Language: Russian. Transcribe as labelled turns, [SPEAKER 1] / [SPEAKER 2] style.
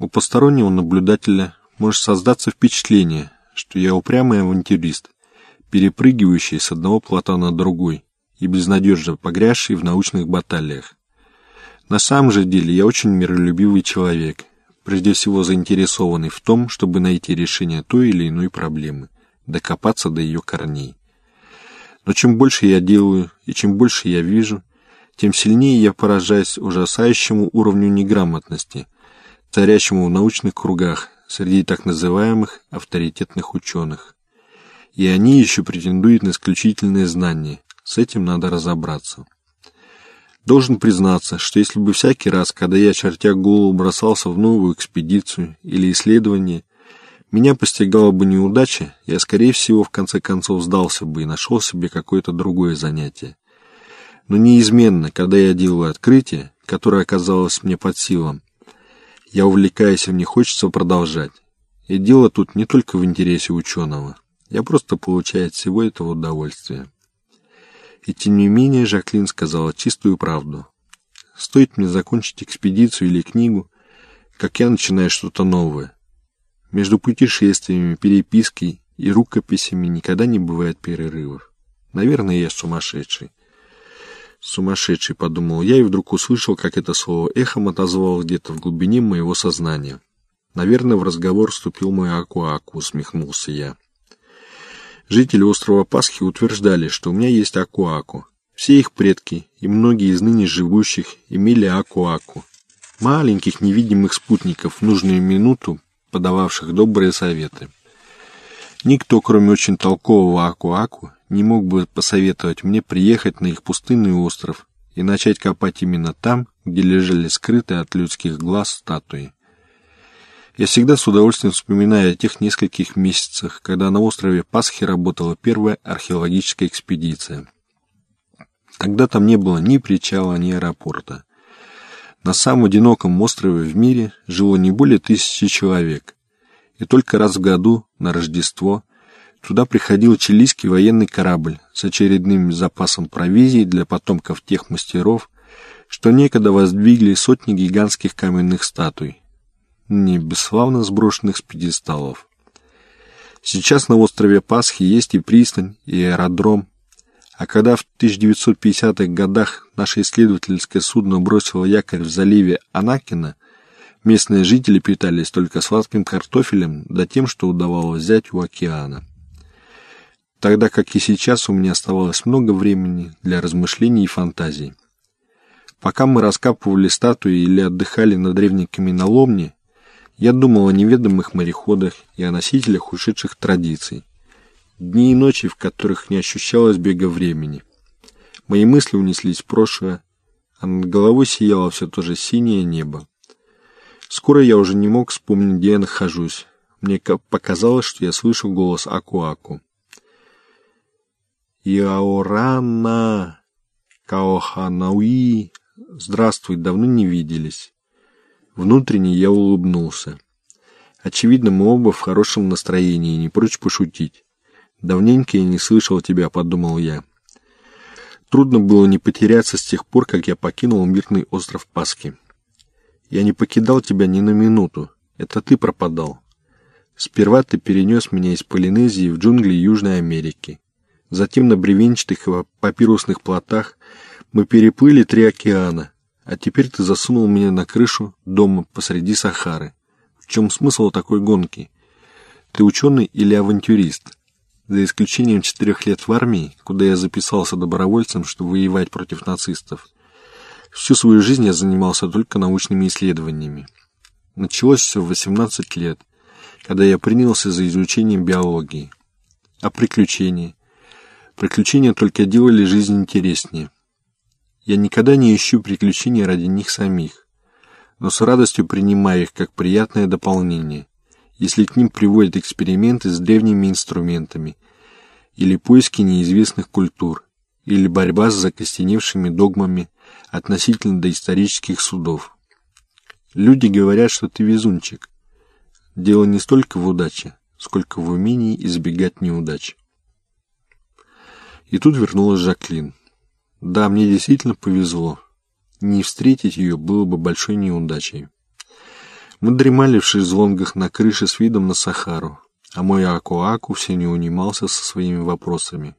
[SPEAKER 1] У постороннего наблюдателя может создаться впечатление, что я упрямый авантюрист, перепрыгивающий с одного плота на другой и безнадежно погрязший в научных баталиях. На самом же деле я очень миролюбивый человек, прежде всего заинтересованный в том, чтобы найти решение той или иной проблемы, докопаться до ее корней. Но чем больше я делаю и чем больше я вижу, тем сильнее я поражаюсь ужасающему уровню неграмотности, царящему в научных кругах среди так называемых авторитетных ученых. И они еще претендуют на исключительные знания. С этим надо разобраться. Должен признаться, что если бы всякий раз, когда я, чертя голову, бросался в новую экспедицию или исследование, меня постигала бы неудача, я, скорее всего, в конце концов сдался бы и нашел себе какое-то другое занятие. Но неизменно, когда я делаю открытие, которое оказалось мне под силам, я увлекаюсь и мне хочется продолжать. И дело тут не только в интересе ученого. Я просто получаю от всего этого удовольствие. И тем не менее Жаклин сказала чистую правду. Стоит мне закончить экспедицию или книгу, как я начинаю что-то новое. Между путешествиями, перепиской и рукописями никогда не бывает перерывов. Наверное, я сумасшедший. Сумасшедший, подумал я, и вдруг услышал, как это слово эхом отозвалось где-то в глубине моего сознания. Наверное, в разговор вступил мой Акуаку, усмехнулся я. Жители острова Пасхи утверждали, что у меня есть Акуаку. Все их предки и многие из ныне живущих имели Акуаку. Маленьких невидимых спутников в нужную минуту, подававших добрые советы. Никто, кроме очень толкового Акуаку, не мог бы посоветовать мне приехать на их пустынный остров и начать копать именно там, где лежали скрытые от людских глаз статуи. Я всегда с удовольствием вспоминаю о тех нескольких месяцах, когда на острове Пасхи работала первая археологическая экспедиция. Тогда там не было ни причала, ни аэропорта. На самом одиноком острове в мире жило не более тысячи человек. И только раз в году, на Рождество, туда приходил чилийский военный корабль с очередным запасом провизии для потомков тех мастеров, что некогда воздвигли сотни гигантских каменных статуй, не бесславно сброшенных с пьедесталов. Сейчас на острове Пасхи есть и пристань, и аэродром. А когда в 1950-х годах наше исследовательское судно бросило якорь в заливе Анакина, местные жители питались только сладким картофелем да тем, что удавалось взять у океана. Тогда как и сейчас у меня оставалось много времени для размышлений и фантазий. Пока мы раскапывали статуи или отдыхали на древней каменоломне, я думал о неведомых мореходах и о носителях ушедших традиций. Дни и ночи, в которых не ощущалось бега времени. Мои мысли унеслись в прошлое, а над головой сияло все то же синее небо. Скоро я уже не мог вспомнить, где я нахожусь. Мне показалось, что я слышу голос Аку-Аку. «Яорана! Каоханауи! Здравствуй, давно не виделись!» Внутренне я улыбнулся. Очевидно, мы оба в хорошем настроении не прочь пошутить. Давненько я не слышал тебя, подумал я. Трудно было не потеряться с тех пор, как я покинул мирный остров Пасхи. Я не покидал тебя ни на минуту. Это ты пропадал. Сперва ты перенес меня из Полинезии в джунгли Южной Америки. Затем на бревенчатых и папирусных плотах мы переплыли три океана, а теперь ты засунул меня на крышу дома посреди Сахары. В чем смысл такой гонки? Ты ученый или авантюрист? За исключением четырех лет в армии, куда я записался добровольцем, чтобы воевать против нацистов, всю свою жизнь я занимался только научными исследованиями. Началось все в 18 лет, когда я принялся за изучение биологии. А приключения? Приключения только делали жизнь интереснее. Я никогда не ищу приключений ради них самих, но с радостью принимаю их как приятное дополнение, если к ним приводят эксперименты с древними инструментами, или поиски неизвестных культур, или борьба с закостеневшими догмами относительно доисторических судов. Люди говорят, что ты везунчик. Дело не столько в удаче, сколько в умении избегать неудач. И тут вернулась Жаклин. Да, мне действительно повезло. Не встретить ее было бы большой неудачей. Мы дремали в шезлонгах на крыше с видом на Сахару, а мой Аку-Аку все не унимался со своими вопросами.